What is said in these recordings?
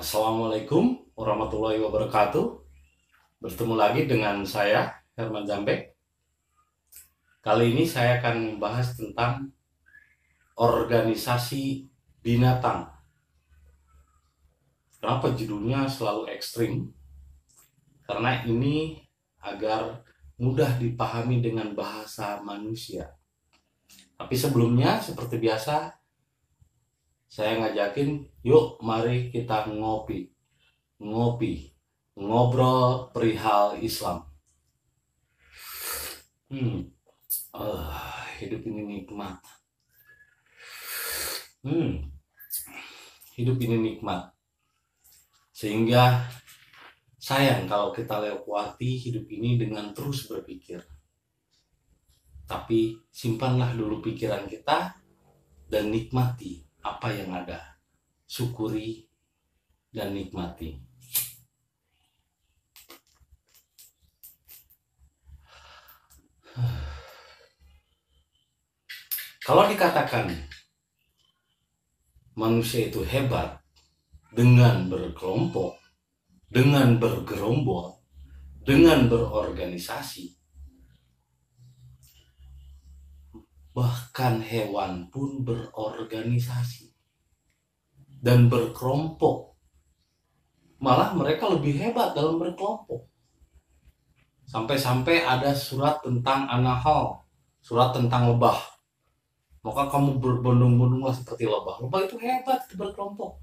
Assalamualaikum warahmatullahi wabarakatuh. Bertemu lagi dengan saya Herman Zambek. Kali ini saya akan membahas tentang organisasi binatang. Kenapa judulnya selalu ekstrim? Karena ini agar mudah dipahami dengan bahasa manusia. Tapi sebelumnya, seperti biasa, saya ngajakin yuk mari kita ngopi. Ngopi. Ngobrol perihal Islam. Hmm. Uh, hidup ini nikmat. Hmm. Hidup ini nikmat. Sehingga sayang kalau kita lewati hidup ini dengan terus berpikir. Tapi simpanlah dulu pikiran kita dan nikmati apa yang ada, syukuri dan nikmati. Kalau dikatakan manusia itu hebat dengan berkelompok, dengan bergerombol, dengan berorganisasi, bahkan hewan pun berorganisasi dan berkelompok. Malah mereka lebih hebat dalam berkelompok. Sampai-sampai ada surat tentang anahal, surat tentang lebah. Maka kamu berbondong-bondonglah seperti lebah. Lebah itu hebat itu berkelompok.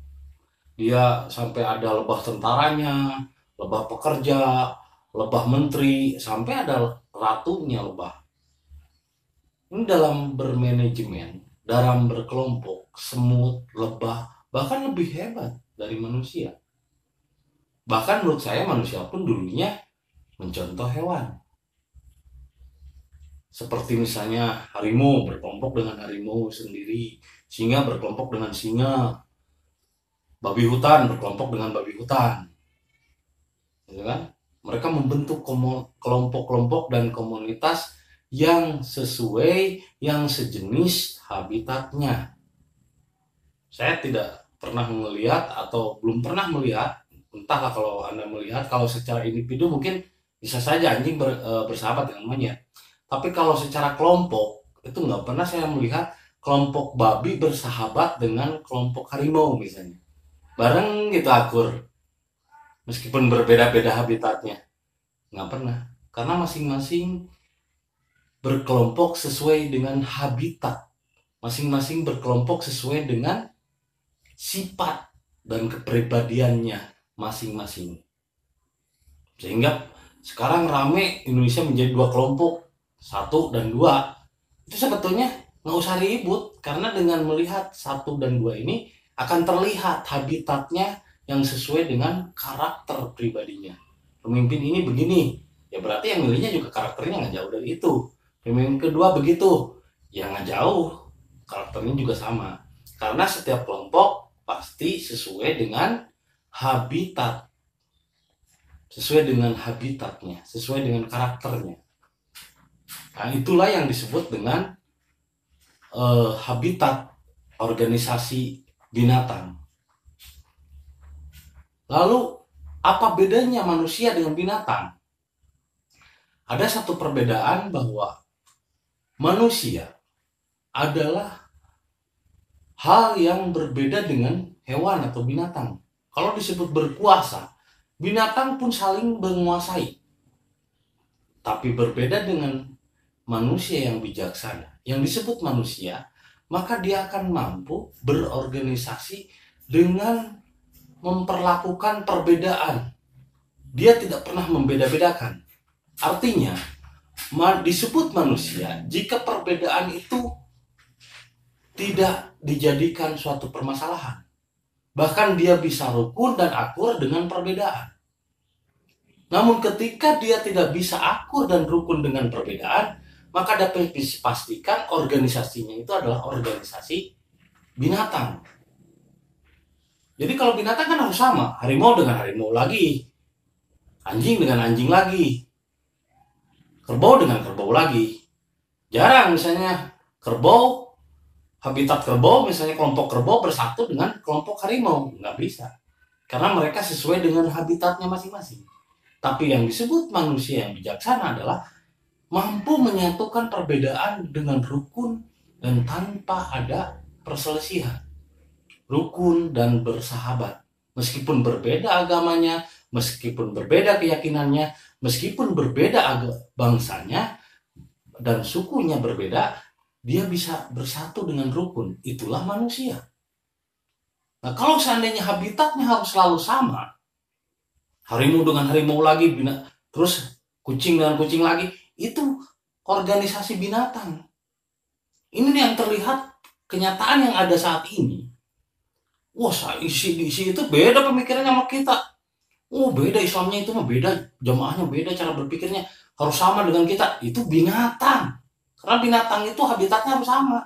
Dia sampai ada lebah tentaranya, lebah pekerja, lebah menteri, sampai ada ratunya lebah ini dalam bermanajemen, dalam berkelompok, semut, lebah, bahkan lebih hebat dari manusia. Bahkan menurut saya manusia pun dulunya mencontoh hewan. Seperti misalnya harimau berkelompok dengan harimau sendiri, singa berkelompok dengan singa, babi hutan berkelompok dengan babi hutan. Gitu kan? Mereka membentuk kelompok-kelompok dan komunitas yang sesuai, yang sejenis habitatnya. Saya tidak pernah melihat atau belum pernah melihat, entahlah kalau Anda melihat, kalau secara individu mungkin bisa saja anjing ber, e, bersahabat dengan monyet. Tapi kalau secara kelompok, itu nggak pernah saya melihat kelompok babi bersahabat dengan kelompok harimau misalnya. Bareng gitu akur. Meskipun berbeda-beda habitatnya. Nggak pernah. Karena masing-masing berkelompok sesuai dengan habitat. Masing-masing berkelompok sesuai dengan sifat dan kepribadiannya masing-masing. Sehingga sekarang rame Indonesia menjadi dua kelompok, satu dan dua. Itu sebetulnya nggak usah ribut karena dengan melihat satu dan dua ini akan terlihat habitatnya yang sesuai dengan karakter pribadinya. Pemimpin ini begini, ya berarti yang milihnya juga karakternya nggak jauh dari itu Pemimpin kedua begitu, yang jauh karakternya juga sama. Karena setiap kelompok pasti sesuai dengan habitat. Sesuai dengan habitatnya, sesuai dengan karakternya. Nah, itulah yang disebut dengan uh, habitat organisasi binatang. Lalu, apa bedanya manusia dengan binatang? Ada satu perbedaan bahwa manusia adalah hal yang berbeda dengan hewan atau binatang. Kalau disebut berkuasa, binatang pun saling menguasai. Tapi berbeda dengan manusia yang bijaksana. Yang disebut manusia, maka dia akan mampu berorganisasi dengan memperlakukan perbedaan. Dia tidak pernah membeda-bedakan. Artinya, disebut manusia jika perbedaan itu tidak dijadikan suatu permasalahan. Bahkan dia bisa rukun dan akur dengan perbedaan. Namun ketika dia tidak bisa akur dan rukun dengan perbedaan, maka dapat dipastikan organisasinya itu adalah organisasi binatang. Jadi kalau binatang kan harus sama, harimau dengan harimau lagi, anjing dengan anjing lagi, kerbau dengan kerbau lagi. Jarang misalnya kerbau, habitat kerbau, misalnya kelompok kerbau bersatu dengan kelompok harimau. Nggak bisa. karena mereka sesuai dengan habitatnya masing-masing. Tapi yang disebut manusia yang bijaksana adalah mampu menyatukan perbedaan dengan rukun dan tanpa ada perselisihan. Rukun dan bersahabat. Meskipun berbeda agamanya, meskipun berbeda keyakinannya, meskipun berbeda bangsanya dan sukunya berbeda, dia bisa bersatu dengan rukun. Itulah manusia. Nah, kalau seandainya habitatnya harus selalu sama, harimau dengan harimau lagi, bina, terus kucing dengan kucing lagi, itu organisasi binatang. Ini yang terlihat kenyataan yang ada saat ini. Wah, isi isi itu beda pemikirannya sama kita. Oh, beda Islamnya itu mah beda, jamaahnya beda, cara berpikirnya harus sama dengan kita. Itu binatang. Karena binatang itu habitatnya harus sama.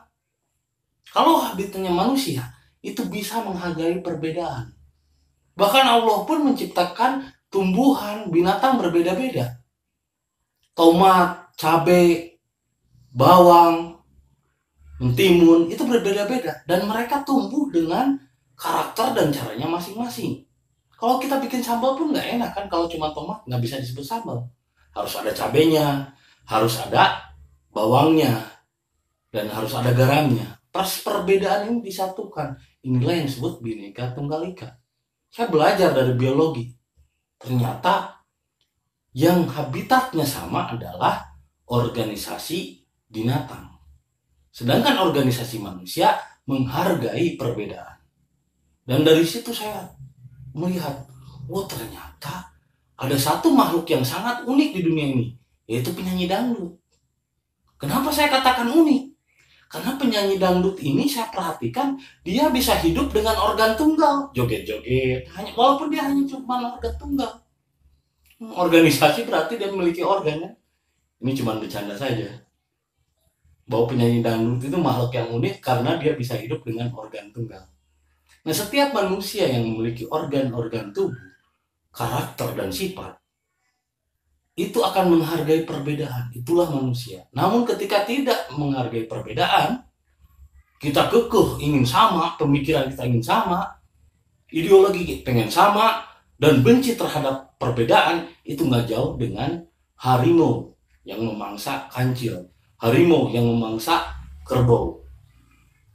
Kalau habitatnya manusia, itu bisa menghargai perbedaan. Bahkan Allah pun menciptakan tumbuhan binatang berbeda-beda. Tomat, cabai, bawang, mentimun itu berbeda-beda dan mereka tumbuh dengan karakter dan caranya masing-masing. Kalau kita bikin sambal pun nggak enak kan kalau cuma tomat nggak bisa disebut sambal. Harus ada cabenya, harus ada bawangnya, dan harus ada garamnya. Pas perbedaan ini disatukan. Inilah yang disebut bineka tunggal ika. Saya belajar dari biologi. Ternyata yang habitatnya sama adalah organisasi binatang. Sedangkan organisasi manusia menghargai perbedaan. Dan dari situ saya melihat, oh ternyata ada satu makhluk yang sangat unik di dunia ini, yaitu penyanyi dangdut. Kenapa saya katakan unik? Karena penyanyi dangdut ini saya perhatikan dia bisa hidup dengan organ tunggal, joget-joget. Hanya walaupun dia hanya cuma organ tunggal. Hmm, organisasi berarti dia memiliki organ ya. Ini cuma bercanda saja. Bahwa penyanyi dangdut itu makhluk yang unik karena dia bisa hidup dengan organ tunggal. Nah, setiap manusia yang memiliki organ-organ tubuh, karakter dan sifat itu akan menghargai perbedaan. Itulah manusia. Namun ketika tidak menghargai perbedaan, kita kekeh ingin sama, pemikiran kita ingin sama, ideologi pengen sama, dan benci terhadap perbedaan itu nggak jauh dengan harimau yang memangsa kancil, harimau yang memangsa kerbau.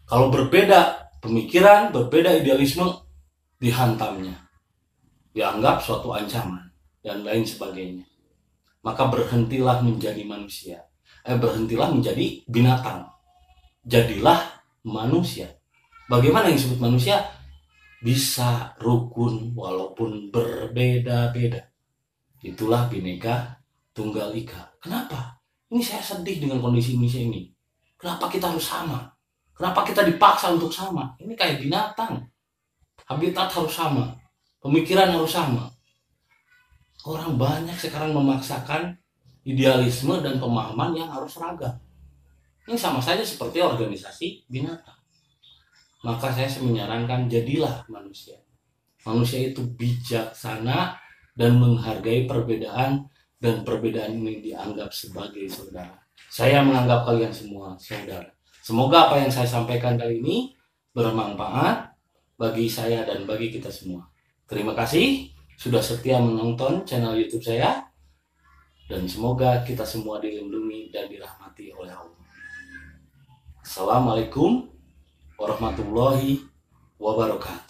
Kalau berbeda pemikiran, berbeda idealisme, dihantamnya, dianggap suatu ancaman dan lain sebagainya maka berhentilah menjadi manusia. Eh, berhentilah menjadi binatang. Jadilah manusia. Bagaimana yang disebut manusia? Bisa rukun walaupun berbeda-beda. Itulah bineka tunggal ika. Kenapa? Ini saya sedih dengan kondisi Indonesia ini. Kenapa kita harus sama? Kenapa kita dipaksa untuk sama? Ini kayak binatang. Habitat harus sama. Pemikiran harus sama orang banyak sekarang memaksakan idealisme dan pemahaman yang harus seragam. Ini sama saja seperti organisasi binatang. Maka saya menyarankan jadilah manusia. Manusia itu bijaksana dan menghargai perbedaan dan perbedaan ini dianggap sebagai saudara. Saya menganggap kalian semua saudara. Semoga apa yang saya sampaikan kali ini bermanfaat bagi saya dan bagi kita semua. Terima kasih sudah setia menonton channel YouTube saya dan semoga kita semua dilindungi dan dirahmati oleh Allah. Assalamualaikum warahmatullahi wabarakatuh.